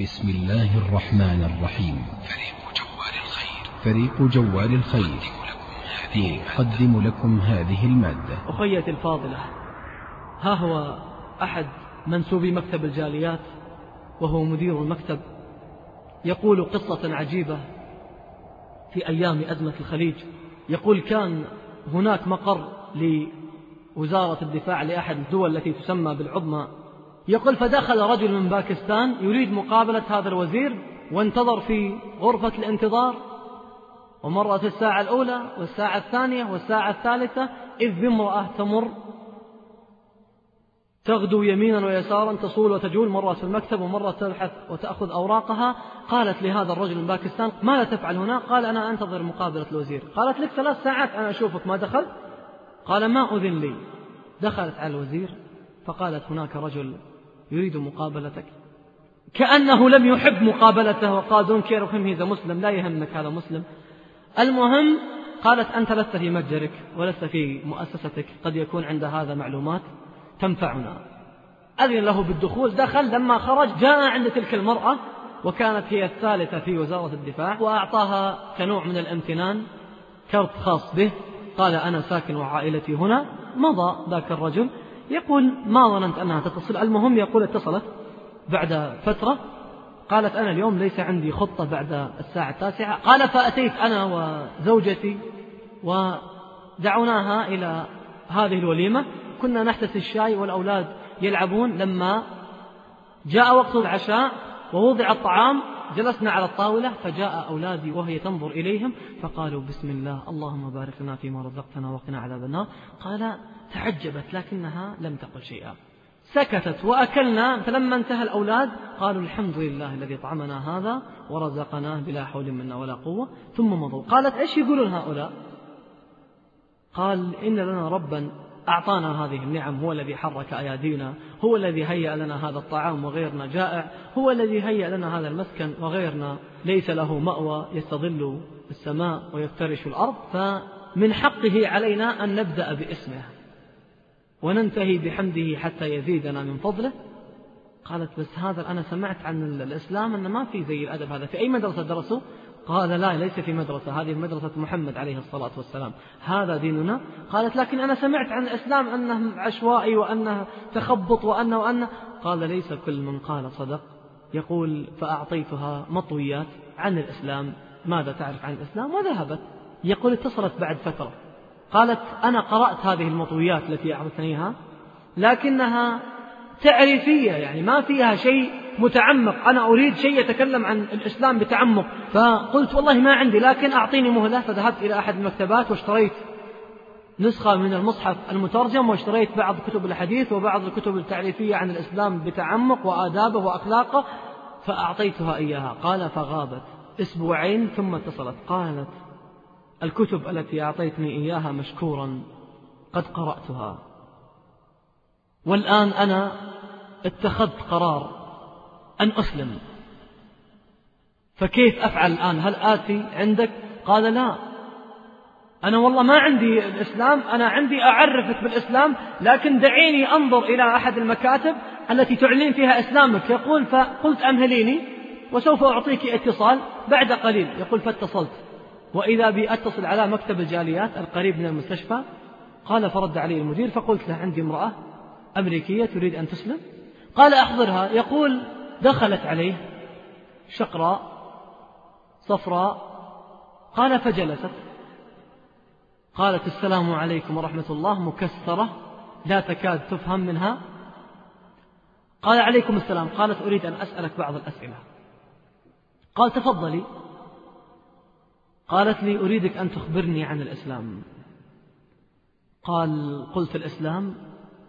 بسم الله الرحمن الرحيم. فريق جوال الخير. فريق جوال الخير يقدم لكم هذه المادة. أخيتي الفاضلة. ها هو أحد منسوبي مكتب الجاليات وهو مدير المكتب. يقول قصة عجيبة في أيام أزمة الخليج. يقول كان هناك مقر لوزارة الدفاع لأحد الدول التي تسمى بالعظمى يقول فدخل رجل من باكستان يريد مقابلة هذا الوزير وانتظر في غرفة الانتظار. ومرت الساعة الأولى والساعة الثانية والساعة الثالثة إذ بامرأة تمر تغدو يمينا ويسارا تصول وتجول مرة في المكتب ومرة تبحث وتأخذ أوراقها. قالت لهذا الرجل من باكستان ماذا تفعل هنا؟ قال أنا أنتظر مقابلة الوزير. قالت لك ثلاث ساعات أنا أشوفك ما دخلت؟ قال ما أذن لي. دخلت على الوزير فقالت هناك رجل يريد مقابلتك. كأنه لم يحب مقابلته وقال دون كير إذا مسلم لا يهمك هذا مسلم. المهم قالت أنت لست في متجرك ولست في مؤسستك قد يكون عند هذا معلومات تنفعنا. أذن له بالدخول دخل لما خرج جاء عند تلك المرأة وكانت هي الثالثة في وزارة الدفاع وأعطاها كنوع من الامتنان كرت خاص به قال أنا ساكن وعائلتي هنا مضى ذاك الرجل يقول ما ظننت أنها تتصل. المهم يقول اتصلت بعد فترة قالت أنا اليوم ليس عندي خطة بعد الساعة التاسعة. قال فأتيت أنا وزوجتي ودعوناها إلى هذه الوليمة. كنا نحتسي الشاي والأولاد يلعبون لما جاء وقت العشاء ووضع الطعام جلسنا على الطاولة فجاء أولادي وهي تنظر إليهم فقالوا بسم الله اللهم بارك لنا فيما رزقتنا وقنا عذاب النار. قال تعجبت لكنها لم تقل شيئا. سكتت وأكلنا. فلما انتهى الأولاد قالوا الحمد لله الذي طعمنا هذا ورزقناه بلا حول منا ولا قوة. ثم مضوا. قالت إيش يقولون هؤلاء؟ قال إن لنا ربا أعطانا هذه النعم هو الذي حرك أيادينا هو الذي هيأ لنا هذا الطعام وغيرنا جائع هو الذي هيأ لنا هذا المسكن وغيرنا. ليس له مأوى يستظل السماء ويفترش الأرض. فمن حقه علينا أن نبدأ باسمه. وننتهي بحمده حتى يزيدنا من فضله. قالت بس هذا أنا سمعت عن الإسلام أنه ما في زي الأدب هذا. في أي مدرسة درسوا؟ قال لا ليس في مدرسة. هذه مدرسة محمد عليه الصلاة والسلام. هذا ديننا. قالت لكن أنا سمعت عن الإسلام أنه عشوائي وأنه تخبط وأنه وأنه. قال ليس كل من قال صدق. يقول فأعطيتها مطويات عن الإسلام. ماذا تعرف عن الإسلام؟ وذهبت. يقول اتصلت بعد فترة. قالت أنا قرأت هذه المطويات التي أعطتنيها لكنها تعريفية يعني ما فيها شيء متعمق. أنا أريد شيء يتكلم عن الإسلام بتعمق. فقلت والله ما عندي لكن أعطيني مهلة. فذهبت إلى أحد المكتبات واشتريت نسخة من المصحف المترجم واشتريت بعض كتب الحديث وبعض الكتب التعريفية عن الإسلام بتعمق وآدابه وأخلاقه فأعطيتها إياها. قال فغابت. أسبوعين ثم اتصلت. قالت الكتب التي أعطيتني إياها مشكورا قد قرأتها. والآن أنا اتخذت قرار أن أسلم. فكيف أفعل الآن؟ هل آتي عندك؟ قال لا. أنا والله ما عندي الإسلام أنا عندي أعرفك بالإسلام لكن دعيني أنظر إلى أحد المكاتب التي تعلن فيها إسلامك. يقول فقلت أمهليني وسوف أعطيك اتصال بعد قليل. يقول فاتصلت. وإذا بي أتصل على مكتب الجاليات القريب من المستشفى قال فرد علي المدير فقلت له عندي امرأة أمريكية تريد أن تسلم. قال أحضرها. يقول دخلت عليه شقراء صفراء. قال فجلست. قالت السلام عليكم ورحمة الله مكسرة لا تكاد تفهم منها. قال عليكم السلام. قالت أريد أن أسألك بعض الأسئلة. قال تفضلي. قالت لي أريدك أن تخبرني عن الإسلام. قال قلت الإسلام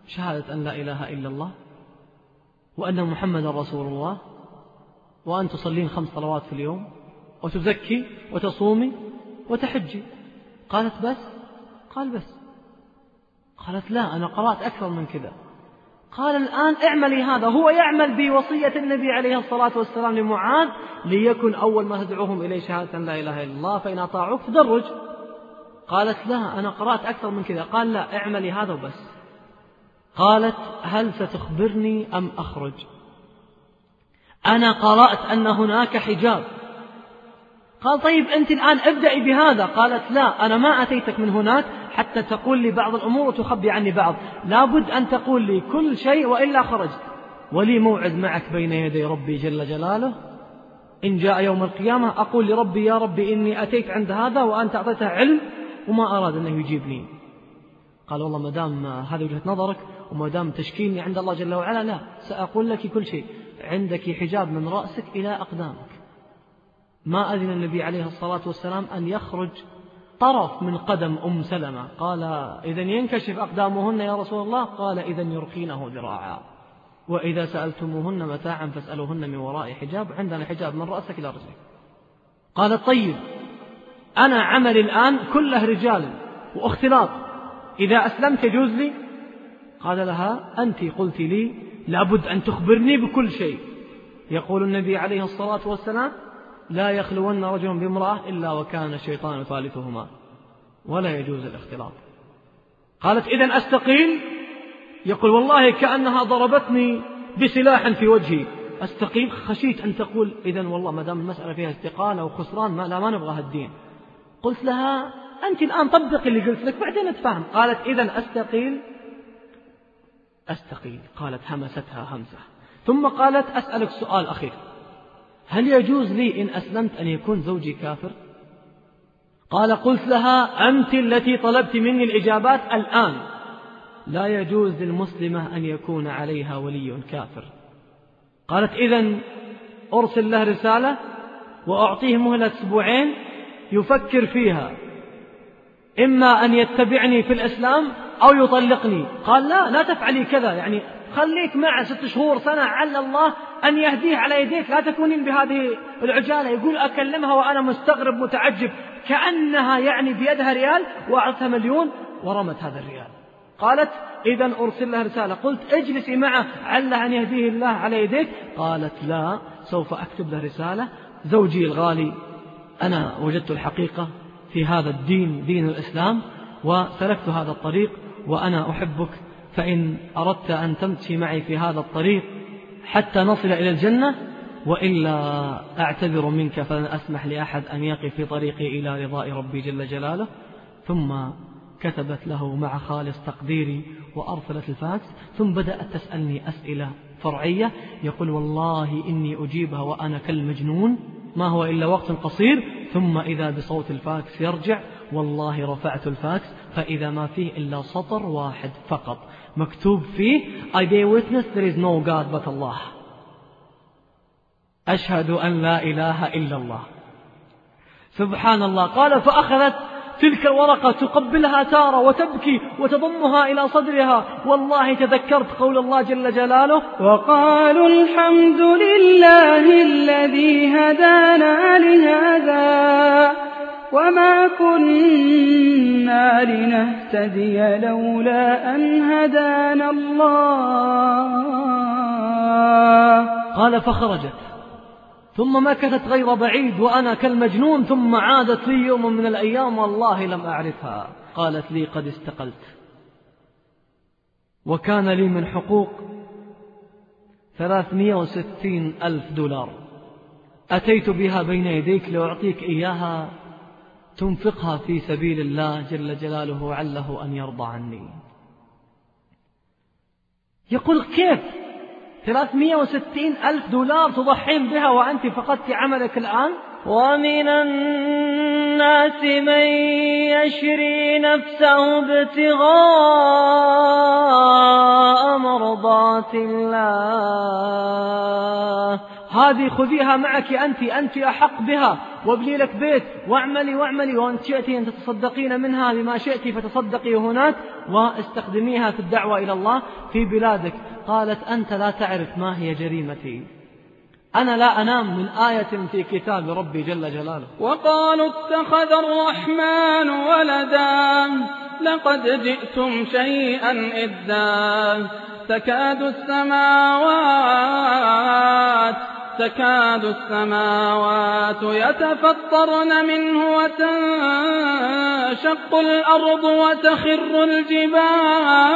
شهادة أن لا إله إلا الله وأن محمد رسول الله وأن تصلين خمس صلوات في اليوم وتزكي وتصومي وتحجي. قالت بس؟ قال بس. قالت لا أنا قرأت أكثر من كذا. قال الآن اعملي هذا. هو يعمل بوصية النبي عليه الصلاة والسلام لمعاذ ليكن أول ما تدعوهم إليه شهادة لا إله إلا الله فإن أطاعوك تدرج. قالت لا أنا قرأت أكثر من كذا. قال لا اعملي هذا وبس. قالت هل ستخبرني أم أخرج؟ أنا قرأت أن هناك حجاب. قال طيب أنت الآن ابدأي بهذا. قالت لا أنا ما أتيتك من هناك حتى تقول لي بعض الأمور وتخبي عني بعض. لابد أن تقول لي كل شيء وإلا خرجت. ولي موعد معك بين يدي ربي جل جلاله. إن جاء يوم القيامة أقول لربي يا ربي إني أتيت عند هذا وأنت أعطيته علم وما أراد أنه يجيبني. قال والله ما دام هذه وجهة نظرك وما دام تشكيني عند الله جل وعلا لا سأقول لك كل شيء. عندك حجاب من رأسك إلى أقدامك. ما أذن النبي عليه الصلاة والسلام أن يخرج طرف من قدم أم سلمة. قال إذا ينكشف أقدامهن يا رسول الله؟ قال إذا يرخينه ذراعا. وإذا سألتموهن متاعا فاسألوهن من وراء حجاب عندنا حجاب من رأسك إلى رجلك. قال طيب أنا عملي الآن كله رجال واختلاط. إذا أسلمت يجوز لي؟ قال لها أنت قلت لي لابد أن تخبرني بكل شيء. يقول النبي عليه الصلاة والسلام لا يخلون رجل بامرأة إلا وكان الشيطان ثالثهما ولا يجوز الاختلاط. قالت إذا أستقيل يقول والله كأنها ضربتني بسلاح في وجهي. أستقيل خشيت أن تقول إذا والله ما دام المسألة فيها استقالة وخسران ما لا ما نبغى هالدين قلت لها أنت الآن طبقي اللي قلت لك بعدين نتفاهم قالت إذا أستقيل أستقيل قالت همستها همسة ثم قالت أسألك سؤال أخير. هل يجوز لي إن أسلمت أن يكون زوجي كافر؟ قال قلت لها أنت التي طلبت مني الإجابات الآن. لا يجوز للمسلمة أن يكون عليها ولي كافر. قالت إذا أرسل له رسالة وأعطيه مهلة أسبوعين يفكر فيها. إما أن يتبعني في الإسلام أو يطلقني. قال لا لا تفعلي كذا. يعني خليك معه ست شهور سنة عل الله أن يهديه على يديك. لا تكونين بهذه العجالة. يقول أكلمها وأنا مستغرب متعجب. كأنها يعني بيدها ريال وأعطتها مليون ورمت هذا الريال. قالت إذا أرسل لها رسالة. قلت اجلسي معه عل أن يهديه الله على يديك. قالت لا سوف أكتب له رسالة. زوجي الغالي أنا وجدت الحقيقة في هذا الدين دين الإسلام وسلكت هذا الطريق وأنا أحبك فإن أردت أن تمشي معي في هذا الطريق حتى نصل إلى الجنة وإلا أعتذر منك فلن أسمح لأحد أن يقف في طريقي إلى رضاء ربي جل جلاله. ثم كتبت له مع خالص تقديري وأرسلت الفاكس ثم بدأت تسألني أسئلة فرعية. يقول والله إني أجيبها وأنا كالمجنون. ما هو إلا وقت قصير. ثم إذا بصوت الفاكس يرجع والله رفعت الفاكس فإذا ما فيه إلا سطر واحد فقط. مكتوب فيه I bear witness there is no God but Allah. أشهد أن لا إله إلا الله. سبحان الله. قال فأخذت تلك الورقة تقبلها تارة وتبكي وتضمها إلى صدرها. والله تذكرت قول الله جل جلاله وقالوا الحمد لله الذي هدانا لهذا وما كنا لنهتدي لولا أن هدانا الله. قال فخرجت. ثم مكثت غير بعيد وأنا كالمجنون ثم عادت لي يوم من الأيام والله لم أعرفها. قالت لي قد استقلت. وكان لي من حقوق ثلاثمائة وستين ألف دولار. أتيت بها بين يديك لأعطيك إياها. تنفقها في سبيل الله جل جلاله عله أن يرضى عني. يقول كيف؟ ثلاثمائة وستين ألف دولار تضحين بها وأنت فقدت عملك الآن؟ ومن الناس من يشري نفسه ابتغاء مرضات الله. هذه خذيها معك أنت أنت أحق بها. وابني لك بيت واعملي واعملي. وأن شئت أن تتصدقين منها بما شئت فتصدقي هناك واستخدميها في الدعوة إلى الله في بلادك. قالت أنت لا تعرف ما هي جريمتي. أنا لا أنام من آية في كتاب ربي جل جلاله. وقالوا اتخذ الرحمن ولدا. لقد جئتم شيئا إدا. تكاد السماوات تكاد السماوات يتفطرن منه وتنشق الأرض وتخر الجبال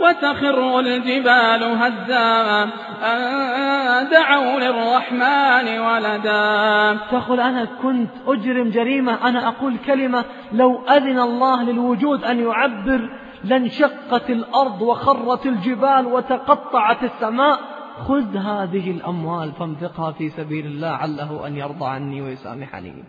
وتخر الجبال هدا أن دعوا للرحمن ولدا. تقول أنا كنت أجرم جريمة أنا أقول كلمة لو أذن الله للوجود أن يعبر لانشقت الأرض وخرت الجبال وتقطعت السماء. خذ هذه الأموال فانفقها في سبيل الله عله أن يرضى عني ويسامحني.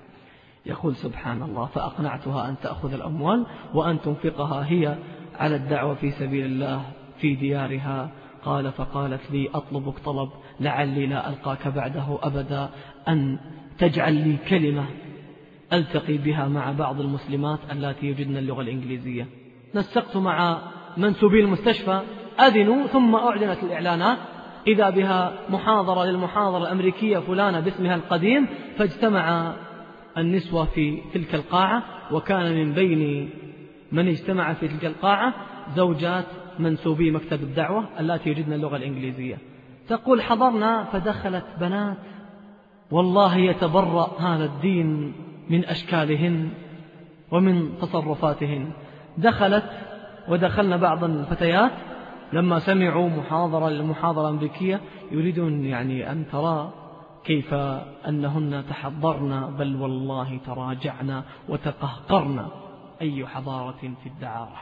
يقول سبحان الله فأقنعتها أن تأخذ الأموال وأن تنفقها هي على الدعوة في سبيل الله في ديارها. قال فقالت لي أطلبك طلب لعلي لا ألقاك بعده أبدا. أن تجعل لي كلمة ألتقي بها مع بعض المسلمات التي يجدن اللغة الإنجليزية. نسقت مع منسوبي المستشفى أذنوا ثم أعلنت الإعلانات إذا بها محاضرة للمحاضرة الأمريكية فلانة باسمها القديم فاجتمع النسوة في تلك القاعة وكان من بين من اجتمع في تلك القاعة زوجات منسوبي مكتب الدعوة التي يجدن اللغة الإنجليزية. تقول حضرنا فدخلت بنات والله يتبرأ هذا الدين من أشكالهن ومن تصرفاتهن. دخلت ودخلنا بعض الفتيات لما سمعوا محاضرة للمحاضرة الأمريكية يريدون يعني أن ترى كيف أنهن تحضرن بل والله تراجعن وتقهقرن أي حضارة في الدعارة.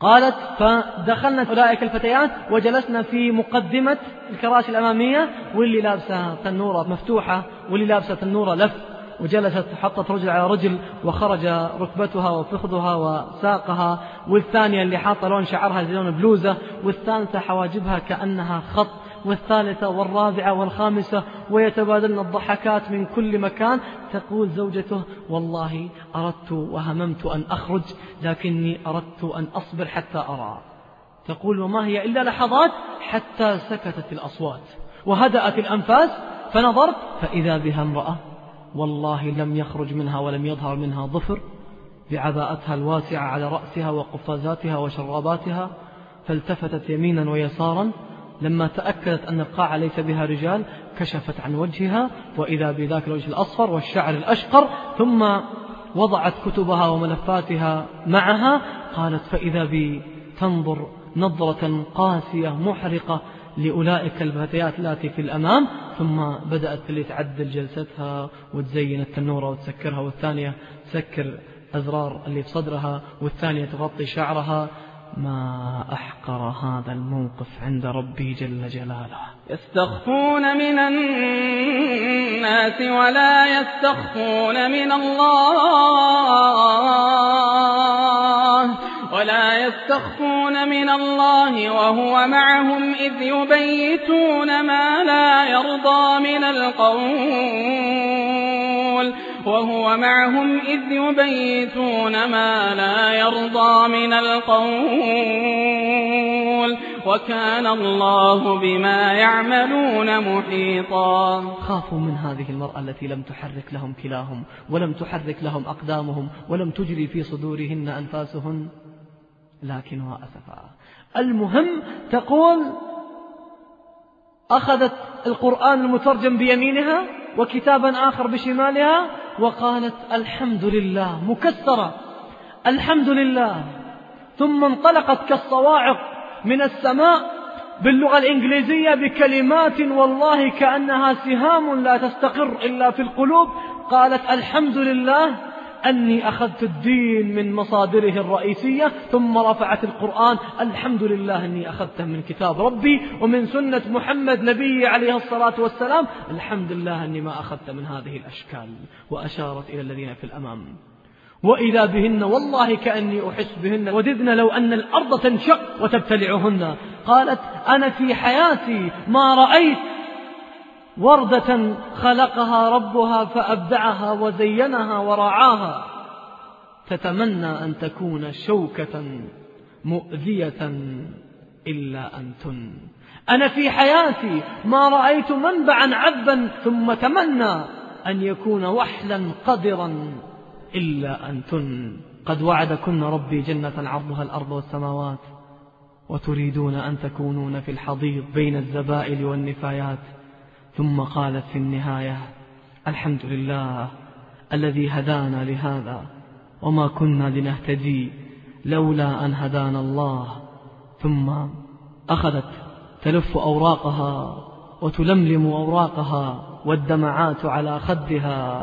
قالت فدخلنا أولئك الفتيات وجلسنا في مقدمة الكراسي الأمامية واللي لابسة تنورة مفتوحة واللي لابسة تنورة لف وجلست حطت رجل على رجل وخرج ركبتها وفخذها وساقها والثانية اللي حاطة لون شعرها زي لون بلوزة والثالثة حواجبها كأنها خط والثالثة والرابعة والخامسة ويتبادلن الضحكات من كل مكان. تقول زوجته والله أردت وهممت أن أخرج لكني أردت أن أصبر حتى أرى. تقول وما هي إلا لحظات حتى سكتت الأصوات وهدأت الأنفاس فنظرت فإذا بها امرأة والله لم يخرج منها ولم يظهر منها ظفر بعباءتها الواسعة على رأسها وقفازاتها وشراباتها فالتفتت يمينا ويسارا لما تأكدت أن القاعة ليس بها رجال كشفت عن وجهها وإذا بذاك الوجه الأصفر والشعر الأشقر ثم وضعت كتبها وملفاتها معها قالت فإذا بي تنظر نظرة قاسية محرقة لأولئك الفتيات التي في الأمام ثم بدأت اللي تعدل جلستها وتزين التنورة وتسكرها والثانية تسكر أزرار اللي في صدرها والثانية تغطي شعرها. ما أحقر هذا الموقف عند ربي جل جلاله. يستخفون من الناس ولا يستخفون من الله. ولا يستخفون من الله وهو معهم إذ يبيتون ما لا يرضى من القول وهو معهم إذ يبيتون ما لا يرضى من القول وكان الله بما يعملون محيطا. خافوا من هذه المرأة التي لم تحرك لهم كلاهم ولم تحرك لهم أقدامهم ولم تجري في صدورهن أنفاسهن. لكنها أسفا المهم تقول أخذت القرآن المترجم بيمينها وكتابا آخر بشمالها وقالت الحمد لله مكسرة. الحمد لله. ثم انطلقت كالصواعق من السماء باللغة الإنجليزية بكلمات والله كأنها سهام لا تستقر إلا في القلوب. قالت الحمد لله. أني أخذت الدين من مصادره الرئيسية ثم رفعت القرآن. الحمد لله أني أخذته من كتاب ربي ومن سنة محمد نبي عليه الصلاة والسلام. الحمد لله أني ما أخذت من هذه الأشكال وأشارت إلى الذين في الأمام. وإذا بهن والله كأني أحس بهن وددن لو أن الأرض تنشق وتبتلعهن. قالت أنا في حياتي ما رأيت وردة خلقها ربها فأبدعها وزينها ورعاها تتمنى أن تكون شوكة مؤذية إلا أن تن أنا في حياتي ما رأيت منبعا عذبا ثم تمنى أن يكون وحلا قدرا إلا أن تن قد وعدكن ربي جنة عرضها الأرض والسماوات وتريدون أن تكونون في الحضيض بين الزبائل والنفايات. ثم قالت في النهاية الحمد لله الذي هدانا لهذا وما كنا لنهتدي لولا أن هدانا الله. ثم أخذت تلف أوراقها وتلملم أوراقها والدمعات على خدها.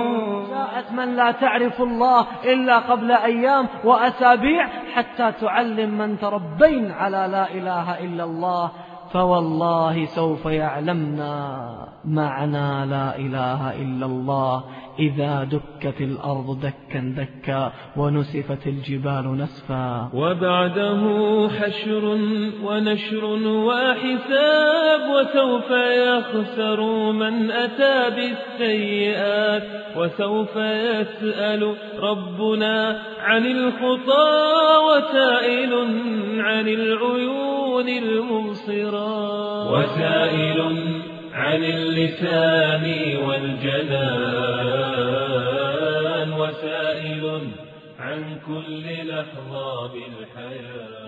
من لا تعرف الله إلا قبل أيام وأسابيع حتى تعلم من تربين على لا إله إلا الله. فوالله سوف يعلمنا معنى لا إله إلا الله. إذا دكت الأرض دكا دكا ونسفت الجبال نسفا. وبعده حشر ونشر وحساب وسوف يخسر من أتى بالسيئات وسوف يسأل ربنا عن الخطى وسائل عن العيون المبصرات وسائل عن اللسان والجنان. وسائل عن كل لحظة بالحياة.